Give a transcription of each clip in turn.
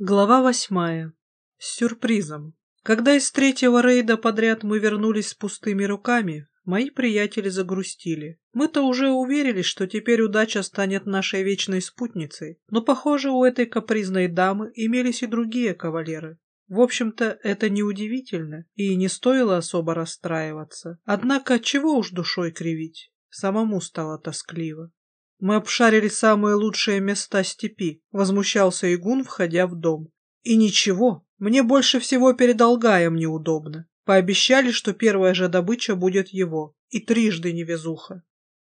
Глава восьмая. С сюрпризом. Когда из третьего рейда подряд мы вернулись с пустыми руками, мои приятели загрустили. Мы-то уже уверились, что теперь удача станет нашей вечной спутницей, но, похоже, у этой капризной дамы имелись и другие кавалеры. В общем-то, это неудивительно, и не стоило особо расстраиваться. Однако, чего уж душой кривить? Самому стало тоскливо. Мы обшарили самые лучшие места степи, возмущался Игун, входя в дом. И ничего, мне больше всего перед Алгаем неудобно. Пообещали, что первая же добыча будет его. И трижды невезуха.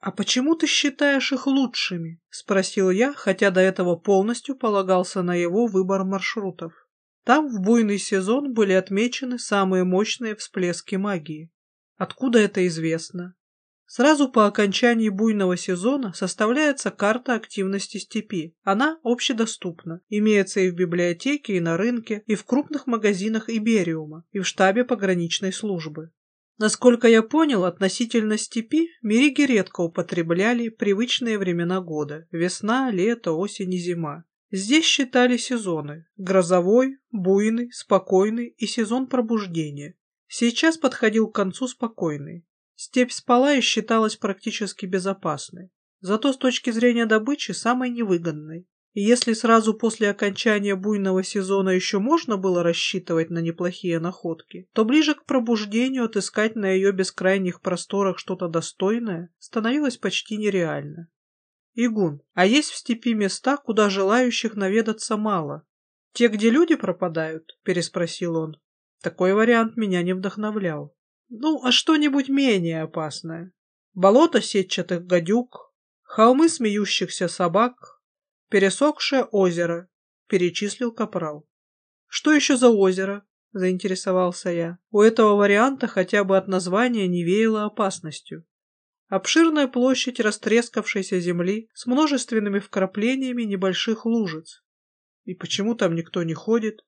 «А почему ты считаешь их лучшими?» — спросил я, хотя до этого полностью полагался на его выбор маршрутов. Там в буйный сезон были отмечены самые мощные всплески магии. Откуда это известно? Сразу по окончании буйного сезона составляется карта активности степи. Она общедоступна, имеется и в библиотеке, и на рынке, и в крупных магазинах Ибериума, и в штабе пограничной службы. Насколько я понял, относительно степи мериги редко употребляли привычные времена года – весна, лето, осень и зима. Здесь считали сезоны – грозовой, буйный, спокойный и сезон пробуждения. Сейчас подходил к концу спокойный. Степь спала и считалась практически безопасной, зато с точки зрения добычи самой невыгодной. И если сразу после окончания буйного сезона еще можно было рассчитывать на неплохие находки, то ближе к пробуждению отыскать на ее бескрайних просторах что-то достойное становилось почти нереально. Игун, а есть в степи места, куда желающих наведаться мало? Те, где люди пропадают? Переспросил он. Такой вариант меня не вдохновлял. Ну, а что-нибудь менее опасное. Болото сетчатых гадюк, холмы смеющихся собак, пересохшее озеро, перечислил капрал. Что еще за озеро? Заинтересовался я. У этого варианта хотя бы от названия не веяло опасностью. Обширная площадь растрескавшейся земли с множественными вкраплениями небольших лужиц. И почему там никто не ходит?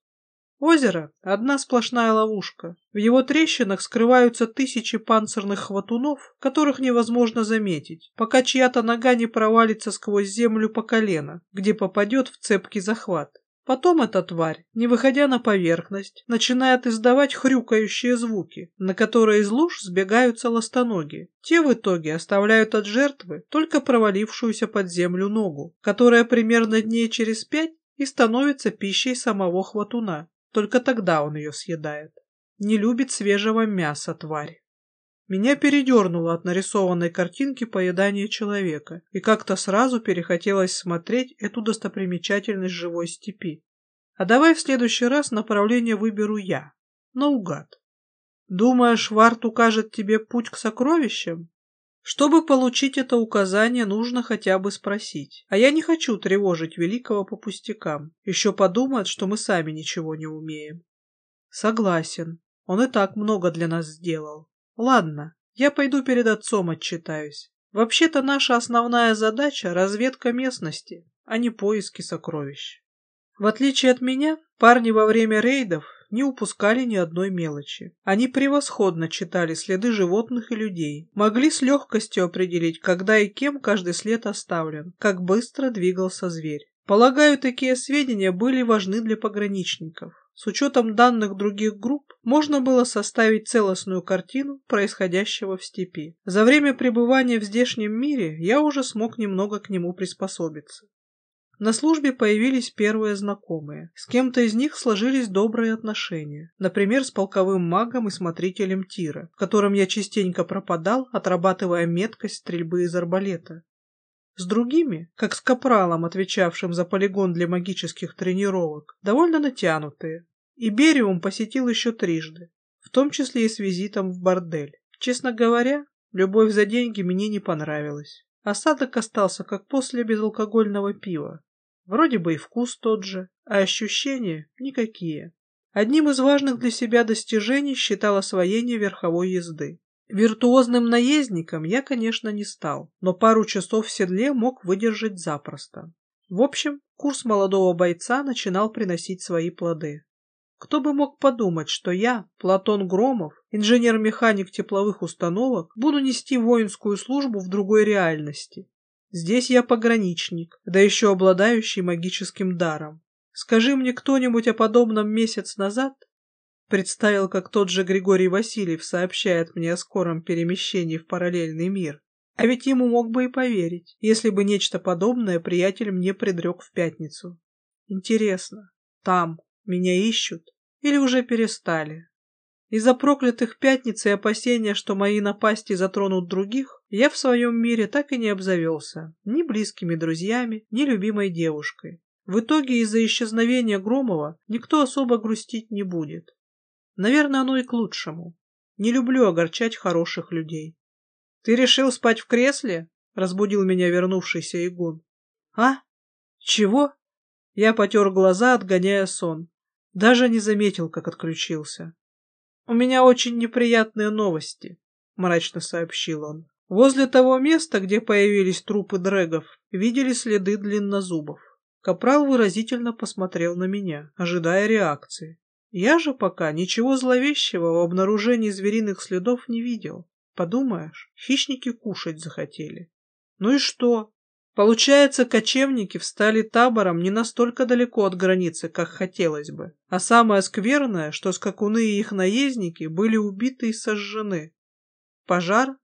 Озеро — одна сплошная ловушка. В его трещинах скрываются тысячи панцирных хватунов, которых невозможно заметить, пока чья-то нога не провалится сквозь землю по колено, где попадет в цепкий захват. Потом эта тварь, не выходя на поверхность, начинает издавать хрюкающие звуки, на которые из луж сбегаются ластоноги. Те в итоге оставляют от жертвы только провалившуюся под землю ногу, которая примерно дней через пять и становится пищей самого хватуна. Только тогда он ее съедает. Не любит свежего мяса, тварь. Меня передернуло от нарисованной картинки поедания человека, и как-то сразу перехотелось смотреть эту достопримечательность живой степи. А давай в следующий раз направление выберу я, наугад. Думаешь, Варт укажет тебе путь к сокровищам? Чтобы получить это указание, нужно хотя бы спросить. А я не хочу тревожить Великого по пустякам. Еще подумает, что мы сами ничего не умеем. Согласен. Он и так много для нас сделал. Ладно, я пойду перед отцом отчитаюсь. Вообще-то наша основная задача – разведка местности, а не поиски сокровищ. В отличие от меня, парни во время рейдов не упускали ни одной мелочи. Они превосходно читали следы животных и людей, могли с легкостью определить, когда и кем каждый след оставлен, как быстро двигался зверь. Полагаю, такие сведения были важны для пограничников. С учетом данных других групп можно было составить целостную картину происходящего в степи. За время пребывания в здешнем мире я уже смог немного к нему приспособиться. На службе появились первые знакомые. С кем-то из них сложились добрые отношения. Например, с полковым магом и смотрителем тира, в котором я частенько пропадал, отрабатывая меткость стрельбы из арбалета. С другими, как с капралом, отвечавшим за полигон для магических тренировок, довольно натянутые. Ибериум посетил еще трижды, в том числе и с визитом в бордель. Честно говоря, любовь за деньги мне не понравилась. Осадок остался, как после безалкогольного пива. Вроде бы и вкус тот же, а ощущения никакие. Одним из важных для себя достижений считал освоение верховой езды. Виртуозным наездником я, конечно, не стал, но пару часов в седле мог выдержать запросто. В общем, курс молодого бойца начинал приносить свои плоды. Кто бы мог подумать, что я, Платон Громов, инженер-механик тепловых установок, буду нести воинскую службу в другой реальности, Здесь я пограничник, да еще обладающий магическим даром. Скажи мне кто-нибудь о подобном месяц назад, представил, как тот же Григорий Васильев сообщает мне о скором перемещении в параллельный мир. А ведь ему мог бы и поверить, если бы нечто подобное приятель мне предрек в пятницу. Интересно, там меня ищут или уже перестали? Из-за проклятых пятниц и опасения, что мои напасти затронут других, я в своем мире так и не обзавелся ни близкими друзьями, ни любимой девушкой. В итоге из-за исчезновения Громова никто особо грустить не будет. Наверное, оно и к лучшему. Не люблю огорчать хороших людей. «Ты решил спать в кресле?» — разбудил меня вернувшийся Игун. «А? Чего?» Я потер глаза, отгоняя сон. Даже не заметил, как отключился. «У меня очень неприятные новости», — мрачно сообщил он. «Возле того места, где появились трупы дрэгов, видели следы длиннозубов. Капрал выразительно посмотрел на меня, ожидая реакции. Я же пока ничего зловещего в обнаружении звериных следов не видел. Подумаешь, хищники кушать захотели. Ну и что? Получается, кочевники встали табором не настолько далеко от границы, как хотелось бы. А самое скверное, что скакуны и их наездники были убиты и сожжены. Пожар?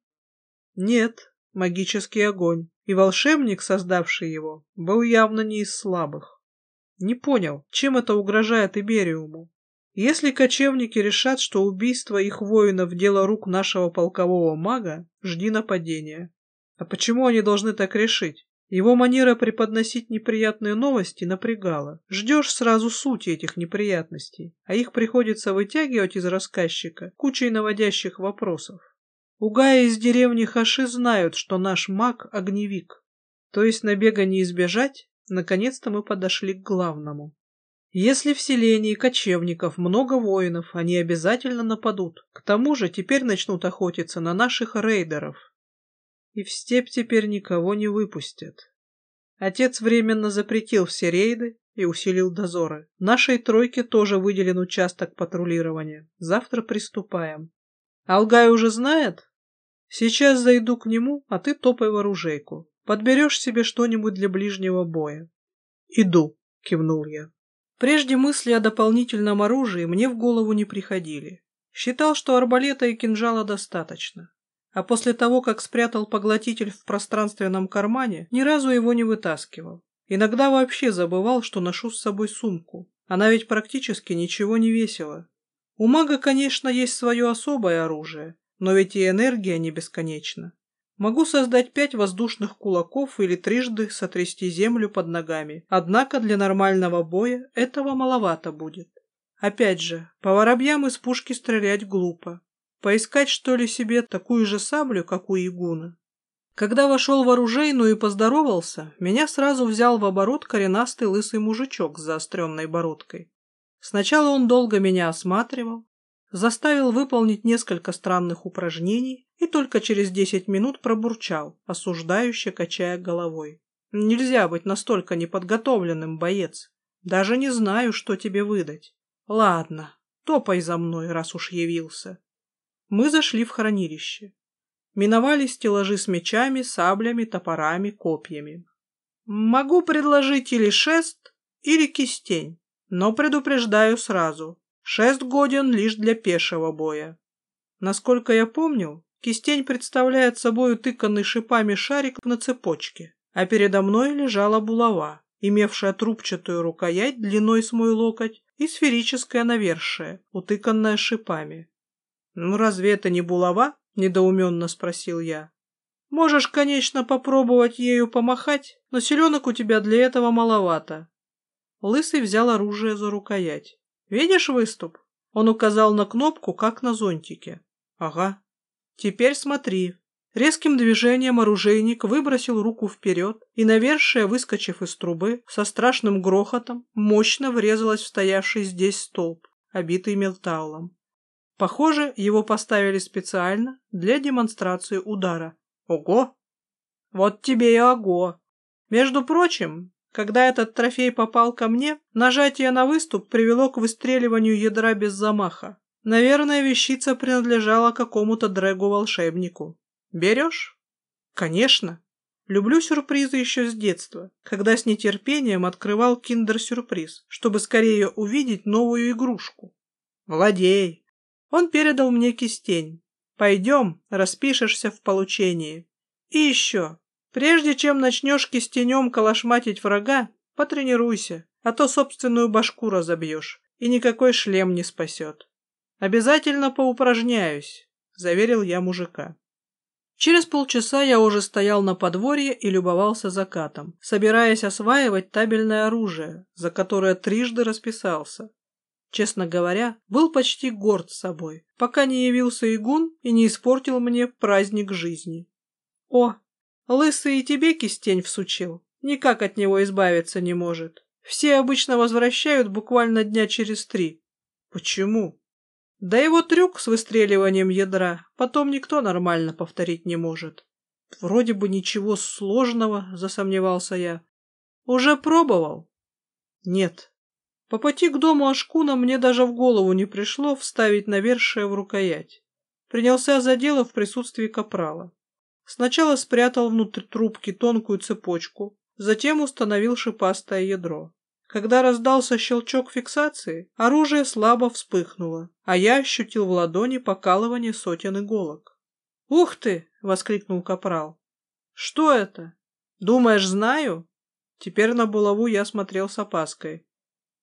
Нет, магический огонь. И волшебник, создавший его, был явно не из слабых. Не понял, чем это угрожает Ибериуму. Если кочевники решат, что убийство их воинов – дело рук нашего полкового мага, жди нападения. А почему они должны так решить? Его манера преподносить неприятные новости напрягала. Ждешь сразу сути этих неприятностей, а их приходится вытягивать из рассказчика кучей наводящих вопросов. Угаи из деревни Хаши знают, что наш маг – огневик. То есть набега не избежать, наконец-то мы подошли к главному. Если в селении кочевников много воинов, они обязательно нападут. К тому же теперь начнут охотиться на наших рейдеров. И в степь теперь никого не выпустят. Отец временно запретил все рейды и усилил дозоры. Нашей тройке тоже выделен участок патрулирования. Завтра приступаем. Алгай уже знает? Сейчас зайду к нему, а ты топай в оружейку. Подберешь себе что-нибудь для ближнего боя. Иду, кивнул я. Прежде мысли о дополнительном оружии мне в голову не приходили. Считал, что арбалета и кинжала достаточно. А после того, как спрятал поглотитель в пространственном кармане, ни разу его не вытаскивал. Иногда вообще забывал, что ношу с собой сумку. Она ведь практически ничего не весила. У мага, конечно, есть свое особое оружие, но ведь и энергия не бесконечна. Могу создать пять воздушных кулаков или трижды сотрясти землю под ногами. Однако для нормального боя этого маловато будет. Опять же, по воробьям из пушки стрелять глупо. Поискать, что ли, себе такую же саблю, как у Игуна? Когда вошел в оружейную и поздоровался, меня сразу взял в оборот коренастый лысый мужичок с заостренной бородкой. Сначала он долго меня осматривал, заставил выполнить несколько странных упражнений и только через десять минут пробурчал, осуждающе качая головой. Нельзя быть настолько неподготовленным, боец. Даже не знаю, что тебе выдать. Ладно, топай за мной, раз уж явился. Мы зашли в хранилище. Миновали стеллажи с мечами, саблями, топорами, копьями. Могу предложить или шест, или кистень, но предупреждаю сразу. Шест годен лишь для пешего боя. Насколько я помню, Кистень представляет собой утыканный шипами шарик на цепочке, а передо мной лежала булава, имевшая трубчатую рукоять длиной с мой локоть и сферическое навершие, утыканное шипами. «Ну разве это не булава?» — недоуменно спросил я. «Можешь, конечно, попробовать ею помахать, но селенок у тебя для этого маловато». Лысый взял оружие за рукоять. «Видишь выступ?» Он указал на кнопку, как на зонтике. «Ага, Теперь смотри. Резким движением оружейник выбросил руку вперед, и навершие, выскочив из трубы, со страшным грохотом, мощно врезалась в стоявший здесь столб, обитый металлом. Похоже, его поставили специально для демонстрации удара. Ого! Вот тебе и ого! Между прочим, когда этот трофей попал ко мне, нажатие на выступ привело к выстреливанию ядра без замаха. Наверное, вещица принадлежала какому-то дрэгу-волшебнику. Берешь? Конечно. Люблю сюрпризы еще с детства, когда с нетерпением открывал киндер-сюрприз, чтобы скорее увидеть новую игрушку. Владей. Он передал мне кистень. Пойдем, распишешься в получении. И еще, прежде чем начнешь кистенем калашматить врага, потренируйся, а то собственную башку разобьешь, и никакой шлем не спасет. Обязательно поупражняюсь, заверил я мужика. Через полчаса я уже стоял на подворье и любовался закатом, собираясь осваивать табельное оружие, за которое трижды расписался. Честно говоря, был почти горд собой, пока не явился игун и не испортил мне праздник жизни. О, лысый и тебе кистень всучил, никак от него избавиться не может. Все обычно возвращают буквально дня через три. Почему? Да его трюк с выстреливанием ядра потом никто нормально повторить не может. Вроде бы ничего сложного, засомневался я. Уже пробовал? Нет. По пути к дому Ашкуна мне даже в голову не пришло вставить навершие в рукоять. Принялся за дело в присутствии капрала. Сначала спрятал внутрь трубки тонкую цепочку, затем установил шипастое ядро. Когда раздался щелчок фиксации, оружие слабо вспыхнуло, а я ощутил в ладони покалывание сотен иголок. «Ух ты!» — воскликнул капрал. «Что это? Думаешь, знаю?» Теперь на булаву я смотрел с опаской.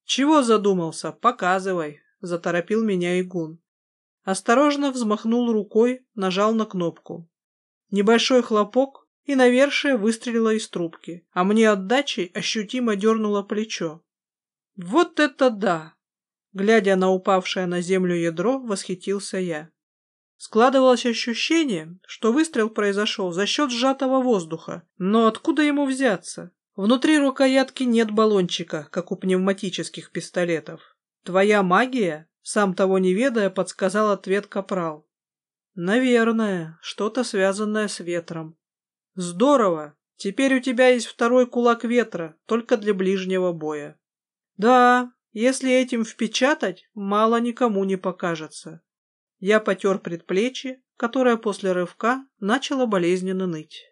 «Чего задумался? Показывай!» — заторопил меня игун. Осторожно взмахнул рукой, нажал на кнопку. Небольшой хлопок, и навершие выстрелила из трубки, а мне отдачей ощутимо дернуло плечо. Вот это да! Глядя на упавшее на землю ядро, восхитился я. Складывалось ощущение, что выстрел произошел за счет сжатого воздуха, но откуда ему взяться? Внутри рукоятки нет баллончика, как у пневматических пистолетов. Твоя магия, сам того не ведая, подсказал ответ Капрал. Наверное, что-то связанное с ветром. Здорово! Теперь у тебя есть второй кулак ветра, только для ближнего боя. Да, если этим впечатать, мало никому не покажется. Я потер предплечье, которое после рывка начало болезненно ныть.